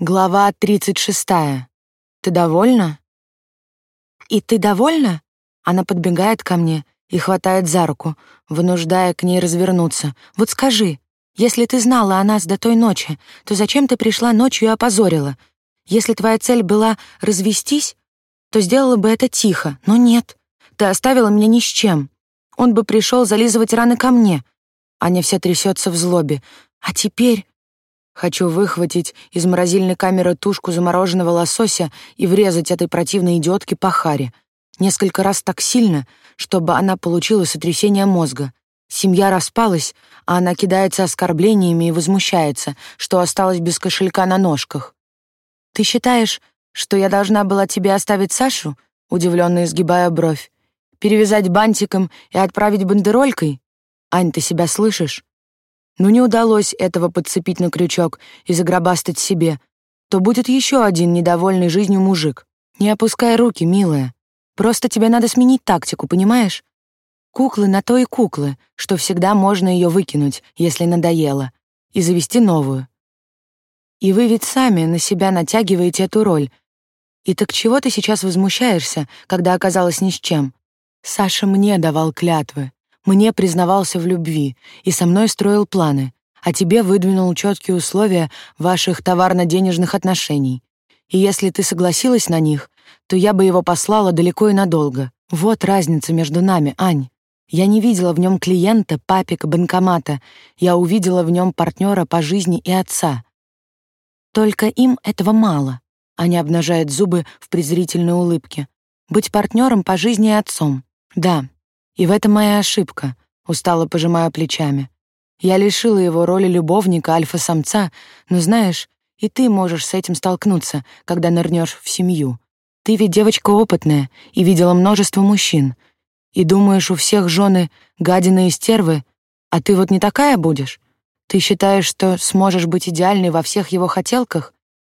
Глава 36. Ты довольна? И ты довольна? Она подбегает ко мне и хватает за руку, вынуждая к ней развернуться. Вот скажи, если ты знала о нас до той ночи, то зачем ты пришла ночью и опозорила? Если твоя цель была развестись, то сделала бы это тихо, но нет. Ты оставила меня ни с чем. Он бы пришел зализывать раны ко мне. Аня вся трясется в злобе. А теперь Хочу выхватить из морозильной камеры тушку замороженного лосося и врезать этой противной идиотке по харе. Несколько раз так сильно, чтобы она получила сотрясение мозга. Семья распалась, а она кидается оскорблениями и возмущается, что осталась без кошелька на ножках. «Ты считаешь, что я должна была тебе оставить Сашу?» удивленно изгибая бровь. «Перевязать бантиком и отправить бандеролькой? Ань, ты себя слышишь? Но не удалось этого подцепить на крючок и загробастать себе, то будет еще один недовольный жизнью мужик. Не опускай руки, милая. Просто тебе надо сменить тактику, понимаешь? Куклы на то и куклы, что всегда можно ее выкинуть, если надоело, и завести новую. И вы ведь сами на себя натягиваете эту роль. И так чего ты сейчас возмущаешься, когда оказалась ни с чем? Саша мне давал клятвы, мне признавался в любви и со мной строил планы, а тебе выдвинул четкие условия ваших товарно-денежных отношений. И если ты согласилась на них, то я бы его послала далеко и надолго. Вот разница между нами, Ань. Я не видела в нем клиента, папика, банкомата. Я увидела в нем партнера по жизни и отца. Только им этого мало. Аня обнажает зубы в презрительной улыбке. Быть партнером по жизни и отцом. Да, и в этом моя ошибка, устало пожимая плечами. Я лишила его роли любовника, альфа-самца, но знаешь, и ты можешь с этим столкнуться, когда нырнешь в семью. Ты ведь девочка опытная и видела множество мужчин. И думаешь, у всех жены гадины и стервы, а ты вот не такая будешь? Ты считаешь, что сможешь быть идеальной во всех его хотелках?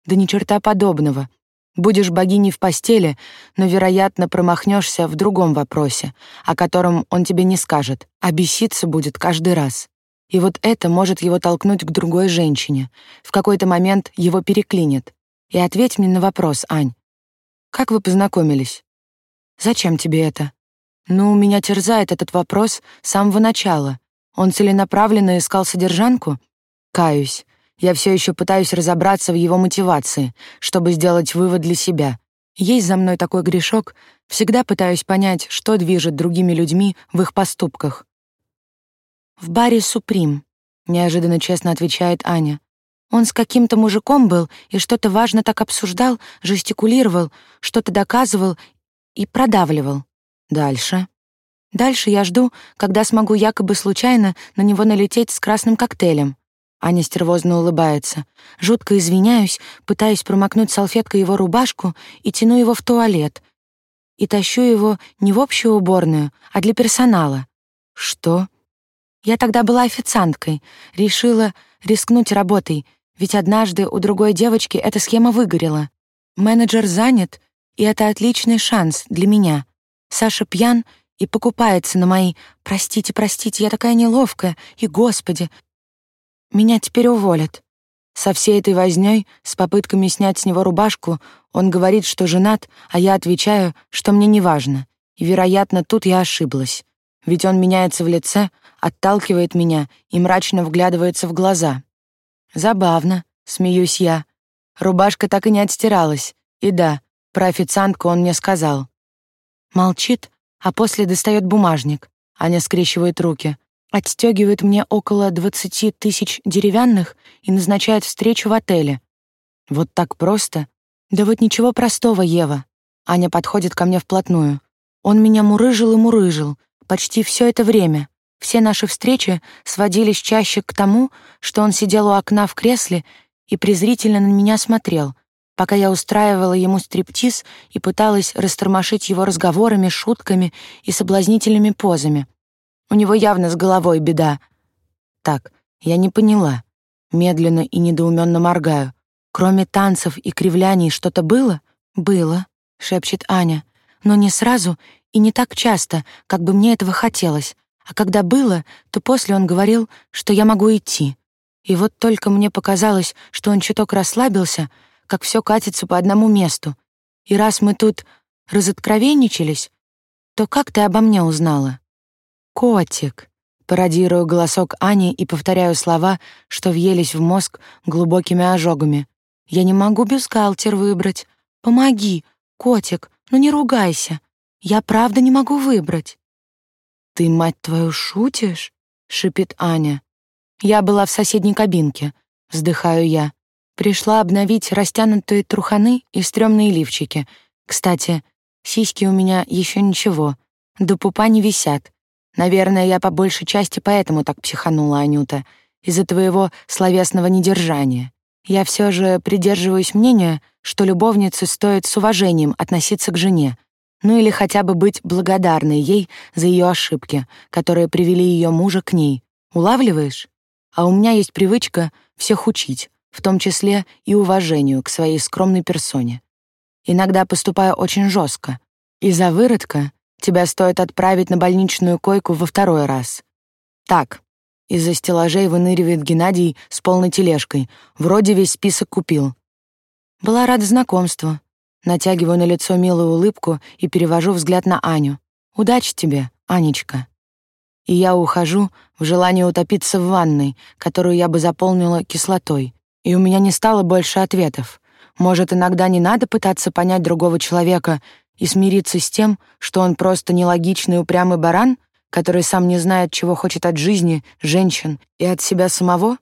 Да ни черта подобного. Будешь богиней в постели, но, вероятно, промахнешься в другом вопросе, о котором он тебе не скажет, а беситься будет каждый раз. И вот это может его толкнуть к другой женщине. В какой-то момент его переклинит. И ответь мне на вопрос, Ань. Как вы познакомились? Зачем тебе это? Ну, меня терзает этот вопрос с самого начала. Он целенаправленно искал содержанку? Каюсь. Я все еще пытаюсь разобраться в его мотивации, чтобы сделать вывод для себя. Есть за мной такой грешок, всегда пытаюсь понять, что движет другими людьми в их поступках. «В баре «Суприм», — неожиданно честно отвечает Аня. Он с каким-то мужиком был и что-то важно так обсуждал, жестикулировал, что-то доказывал и продавливал. Дальше. Дальше я жду, когда смогу якобы случайно на него налететь с красным коктейлем. Аня стервозно улыбается. Жутко извиняюсь, пытаюсь промокнуть салфеткой его рубашку и тяну его в туалет. И тащу его не в общую уборную, а для персонала. Что? Я тогда была официанткой, решила рискнуть работой, ведь однажды у другой девочки эта схема выгорела. Менеджер занят, и это отличный шанс для меня. Саша пьян и покупается на мои «Простите, простите, я такая неловкая, и, Господи, меня теперь уволят. Со всей этой вознёй, с попытками снять с него рубашку, он говорит, что женат, а я отвечаю, что мне не важно. И, вероятно, тут я ошиблась. Ведь он меняется в лице, отталкивает меня и мрачно вглядывается в глаза. Забавно, смеюсь я. Рубашка так и не отстиралась. И да, про официантку он мне сказал. Молчит, а после достает бумажник. Аня скрещивает руки отстегивает мне около двадцати тысяч деревянных и назначает встречу в отеле. Вот так просто? Да вот ничего простого, Ева. Аня подходит ко мне вплотную. Он меня мурыжил и мурыжил почти все это время. Все наши встречи сводились чаще к тому, что он сидел у окна в кресле и презрительно на меня смотрел, пока я устраивала ему стриптиз и пыталась растормошить его разговорами, шутками и соблазнительными позами. У него явно с головой беда. Так, я не поняла. Медленно и недоуменно моргаю. Кроме танцев и кривляний что-то было? Было, шепчет Аня. Но не сразу и не так часто, как бы мне этого хотелось. А когда было, то после он говорил, что я могу идти. И вот только мне показалось, что он чуток расслабился, как все катится по одному месту. И раз мы тут разоткровенничались, то как ты обо мне узнала? Котик. Пародирую голосок Ани и повторяю слова, что въелись в мозг глубокими ожогами. Я не могу бюстгальтер выбрать. Помоги, котик, ну не ругайся. Я правда не могу выбрать. Ты, мать твою, шутишь? шипит Аня. Я была в соседней кабинке, вздыхаю я. Пришла обновить растянутые труханы и стрёмные лифчики. Кстати, сиськи у меня еще ничего, до пупа не висят. Наверное, я по большей части поэтому так психанула, Анюта, из-за твоего словесного недержания. Я все же придерживаюсь мнения, что любовнице стоит с уважением относиться к жене, ну или хотя бы быть благодарной ей за ее ошибки, которые привели ее мужа к ней. Улавливаешь? А у меня есть привычка всех учить, в том числе и уважению к своей скромной персоне. Иногда поступаю очень жестко. Из-за выродка тебя стоит отправить на больничную койку во второй раз. Так, из-за стеллажей выныривает Геннадий с полной тележкой. Вроде весь список купил. Была рада знакомству. Натягиваю на лицо милую улыбку и перевожу взгляд на Аню. «Удачи тебе, Анечка» и я ухожу в желание утопиться в ванной, которую я бы заполнила кислотой. И у меня не стало больше ответов. Может, иногда не надо пытаться понять другого человека и смириться с тем, что он просто нелогичный упрямый баран, который сам не знает, чего хочет от жизни, женщин и от себя самого?